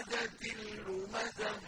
القعدة اللمزة